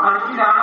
Martina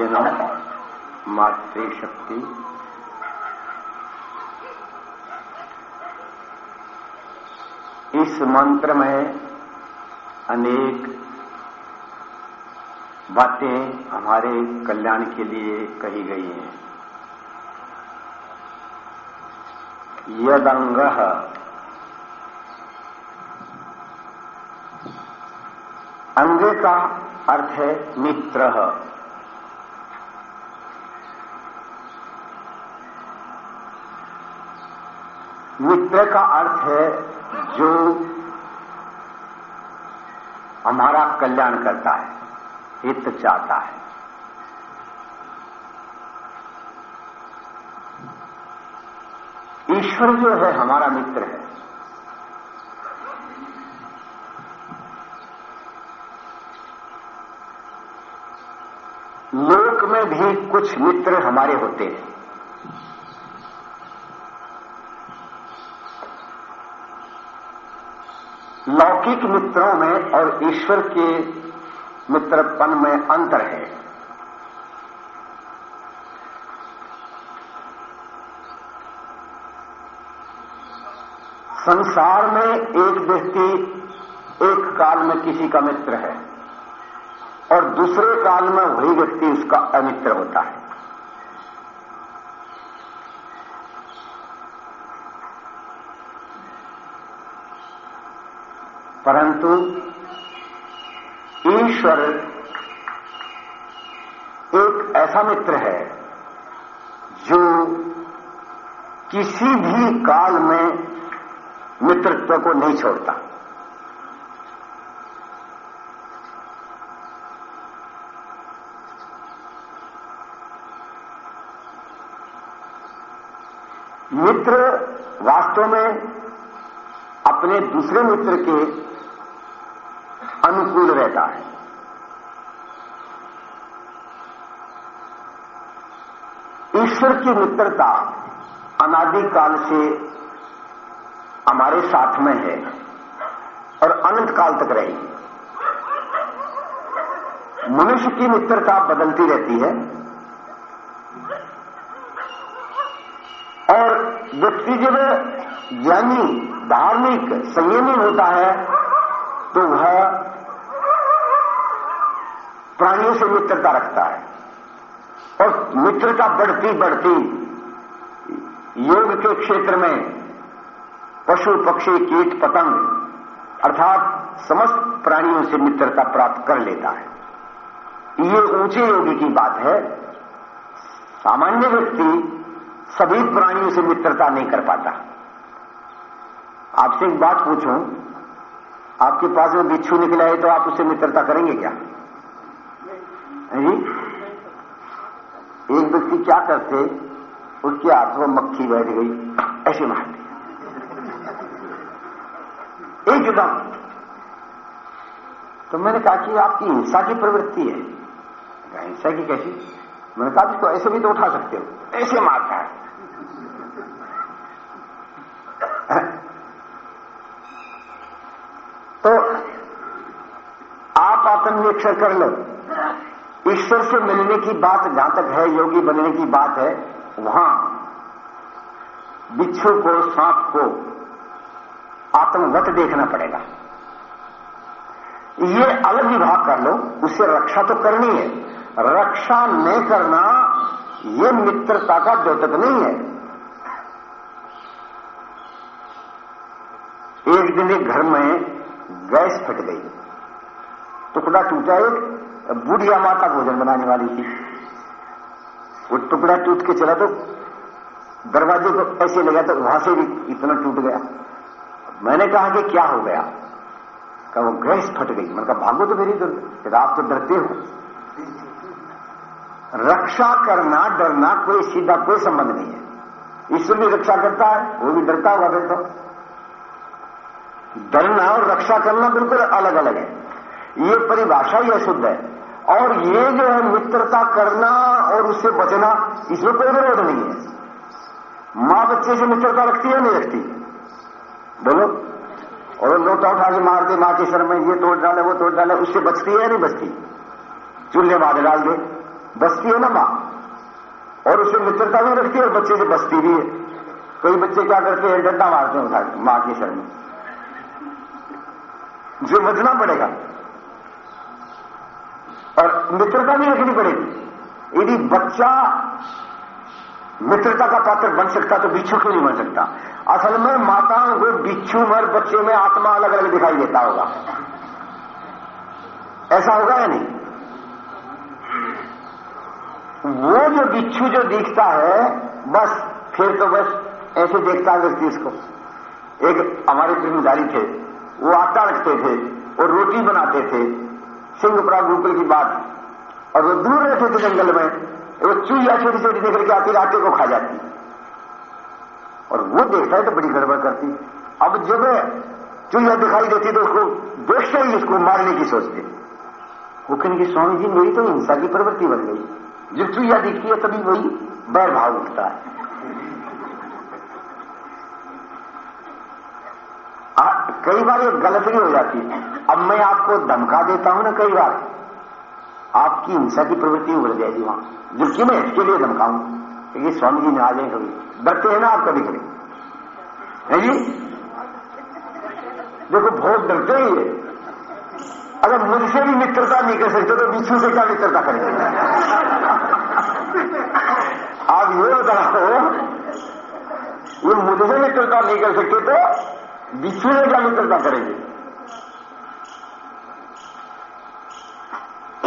सज्जनों मातृशक्ति। इस मंत्र में अनेक बातें हमारे कल्याण के लिए कही गई हैं। यदंग, अंग का अर्थ है मित्र। मित्र का अर्थ है जो हमारा कल्याण करता है, हित चाहता है। ईश्वर जो है, हमारा मित्र है। लोक में भी कुछ मित्र हमारे होते हैं। लौकिक मित्रों में और ईश्वर के मित्रपन में अंतर है। संसार में एक व्यक्ति एक काल में किसी का मित्र है और दूसरे काल में वही व्यक्ति उसका अमित्र होता है। परंतु ईश्वर एक ऐसा मित्र है जो किसी भी काल में मित्रत्व को नहीं छोड़ता। मित्र वास्तव में अपने दूसरे मित्र के रहता है। ईश्वर की मित्रता अनादिकाल से हमारे साथ में है और अनंत काल तक रहेगी मनुष्य की मित्रता बदलती रहती है और व्यक्ति जब ज्ञानी, धार्मिक, संयमी होता है तो वह प्राणियों से मित्रता रखता है। और मित्रता बढ़ती बढ़ती योग के क्षेत्र में पशु, पक्षी, कीट, पतंग अर्थात समस्त प्राणियों से मित्रता प्राप्त कर लेता है। ये ऊँचे योगी की बात है। सामान्य व्यक्ति सभी प्राणियों से मित्रता नहीं कर पाता। आपसे एक बात पूछूँ, आपके पास में बिच्छू निकला है तो आप उससे मित्रता करेंगे क्या? जी एक व्यक्ति क्या करते? उसके हाथ में मक्खी बैठ गई। ऐसे मारते एकदम तो मैंने कहा कि आपकी हिंसा की प्रवृत्ति है। हिंसा की कैसी? मैंने कहा इसको ऐसे भी तो उठा सकते हो। ऐसे मारता है। तो आप आत्मनिरीक्षण कर लो। ईश्वर से मिलने की बात जहाँ तक है, योगी बनने की बात है, वहाँ बिच्छू को, सांप को आत्मवत देखना पड़ेगा। ये अलग विभाग कर लो, उससे रक्षा तो करनी है। रक्षा न करना ये मित्रता का द्योतक नहीं है। एक दिन एक घर में गैस फट गई। टुकड़ा टूटा एक बुढ़िया माता भोजन बनाने वाली थी। वो टुकड़ा टूट के चला तो दरवाजे को ऐसे लगा तो वहाँ से भी इतना टूट गया। मैंने कहा कि क्या हो गया? कहा, वो गैस फट गई। मैंने कहा, भागो तो मेरी फिर आप तो डरते हो। रक्षा करना, डरना कोई सीधा कोई संबंध नहीं है। ईश्वर भी रक्षा करता है, वो भी डरता हुआ फिर तो डरना और रक्षा करना बिल्कुल अलग अलग है। ये परिभाषा ही अशुद्ध है। और ये जो है मित्रता करना और उससे बचना, इसमें कोई विरोध नहीं है। माँ बच्चे से मित्रता रखती है नहीं रखती? बोलो। और लोटा उठा के मार दे, माँ के सर में ये तोड़ डाले, वो तोड़ डाले, उससे बचती है या नहीं बचती? चूल्हे मारे डाल दे, बचती है ना माँ? और उससे मित्रता भी रखती है और बच्चे से बचती भी है। कई बच्चे क्या करते हैं, डंडा मारते हैं माँ के शरण में। जो बचना पड़ेगा। और मित्रता भी रखनी पड़ेगी। यदि बच्चा मित्रता का पात्र बन सकता तो बिच्छू क्यों नहीं बन सकता? असल में माताओं को बिच्छू मर बच्चे में आत्मा अलग अलग दिखाई देता होगा। ऐसा होगा या नहीं? वो जो बिच्छू जो दिखता है, बस फिर तो बस ऐसे देखता है व्यक्ति इसको। एक हमारे ज़िम्मेदारी थे, वो आटा रखते थे और रोटी बनाते थे सिंहपुरा गुरुकुल की बात। और वो दूर रहते थे जंगल में, वो चूहिया छोटी छोटी निकल के आती आटे को खा जाती। और वो देखता है तो बड़ी गड़बड़ करती। अब जब चूहिया दिखाई देती तो उसको देखते ही उसको मारने की सोचते। वो कहेंगे, स्वामी जी, मेरी तो हिंसा की प्रवृत्ति बन गई। जब चूहिया दिखती है तभी वही बैर भाव उठता है। कई बार ये गलती हो जाती है। अब मैं आपको धमका देता हूँ ना कई बार। आपकी हिंसा की प्रवृत्ति उभर जाएगी वहाँ। जबकि मैं इसके लिए धमकाऊं कि स्वामी जी ने आ जाए कभी। डरते हैं ना आप कभी कभी। है जी? देखो, बहुत डरते ही है अगर मुझसे भी मित्रता नहीं कर सकते तो बिच्छू से क्या मित्रता करेंगे? आप ये बताओ, ये मुझसे मित्रता नहीं कर सकते तो से क्या मित्रता करेंगे।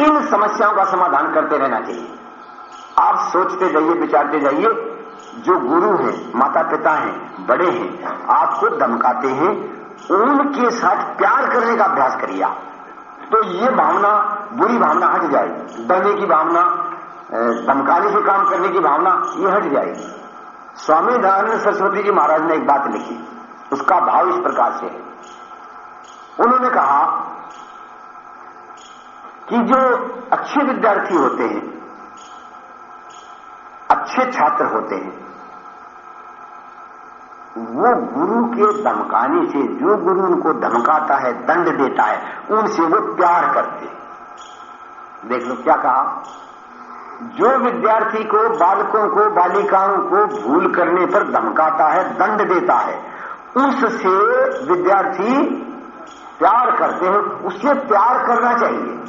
इन समस्याओं का समाधान करते रहना चाहिए। आप सोचते जाइए, विचारते जाइए, जो गुरु हैं माता पिता हैं, बड़े हैं, आपको धमकाते हैं, उनके साथ प्यार करने का अभ्यास करिए आप। तो ये भावना, बुरी भावना हट जाएगी। डरने की भावना धमकाने से काम करने की भावना, ये हट जाएगी। स्वामी दयानंद सरस्वती जी महाराज ने एक बात लिखी। उसका भाव इस प्रकार से है। उन्होंने कहा कि जो अच्छे विद्यार्थी होते हैं, अच्छे छात्र होते हैं, वो गुरु के धमकाने से, जो गुरु उनको धमकाता है, दंड देता है, उनसे वो प्यार करते देख लो क्या कहा? जो विद्यार्थी को, बालकों को, बालिकाओं को भूल करने पर धमकाता है, दंड देता है उससे विद्यार्थी प्यार करते हैं उससे प्यार करना चाहिए।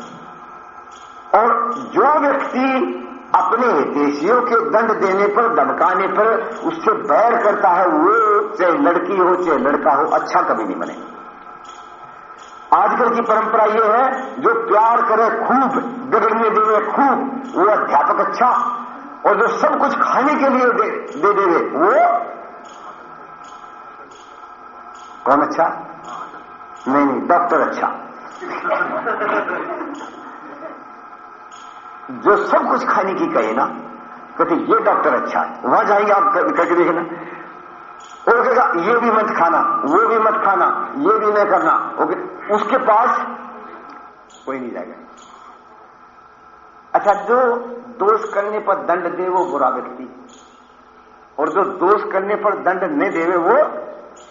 और जो व्यक्ति अपने हितेशियों के दंड देने पर, धमकाने पर उससे बैर करता है, वो चाहे लड़की हो, चाहे लड़का हो अच्छा कभी नहीं बने। आजकल की परंपरा ये है, जो प्यार करे खूब बिगड़ने देवे खूब, वो अध्यापक अच्छा और जो सब कुछ खाने के लिए दे दे देवे, वो कौन अच्छा? नहीं नहीं डॉक्टर अच्छा। जो सब कुछ खाने की कहे ना, कहते, ये डॉक्टर अच्छा है। वहाँ जाएँगे आप करके देखना। वो कहेगा, ये भी मत खाना, वो भी मत खाना, ये भी नहीं करना। ओके उसके पास कोई नहीं जाएगा। अच्छा जो दोष करने पर दंड दे, वो बुरा व्यक्ति। और जो दोष करने पर दंड नहीं देवे, वो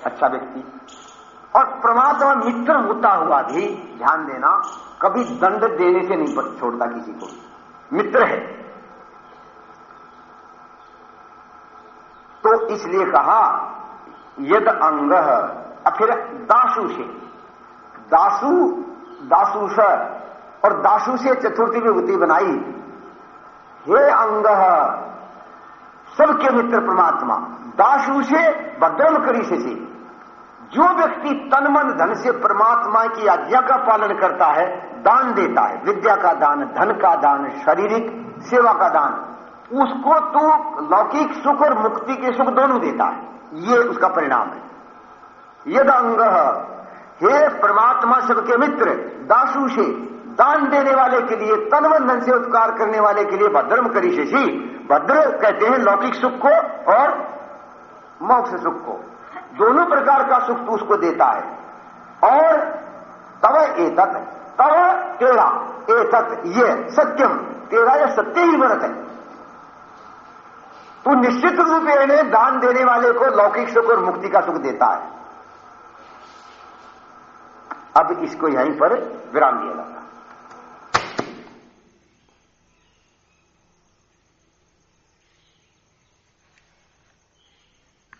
अच्छा व्यक्ति। और परमात्मा मित्र होता हुआ भी, ध्यान देना, कभी दंड देने से नहीं छोड़ता किसी को मित्र है। तो इसलिए कहा, यद अंग फिर दासु से। दासु दासु स और दासु से चतुर्थी विभूति बनाई। हे अंग, सबके मित्र परमात्मा। दासु से बदल करी से जो। व्यक्ति तन मन धन से परमात्मा की आज्ञा का पालन करता है, दान देता है। विद्या का दान, धन का दान, शारीरिक सेवा का दान, उसको तो लौकिक सुख और मुक्ति के सुख दोनों देता है। ये उसका परिणाम है। यद अंग हे परमात्मा सबके मित्र, दासु से दान देने वाले के लिए तनवंधन से उपकार करने वाले के लिए भद्रम करी शेषी भद्र कहते हैं लौकिक सुख को और मोक्ष सुख को। दोनों प्रकार का सुख तू उसको देता है। और तव एतत, तव तेरा एतत, ये सत्यम तेरा यह सत्य ही व्रत है। तू निश्चित रूप इन्हें दान देने वाले को लौकिक सुख और मुक्ति का सुख देता है। अब इसको यहीं पर विराम दिया जाता है।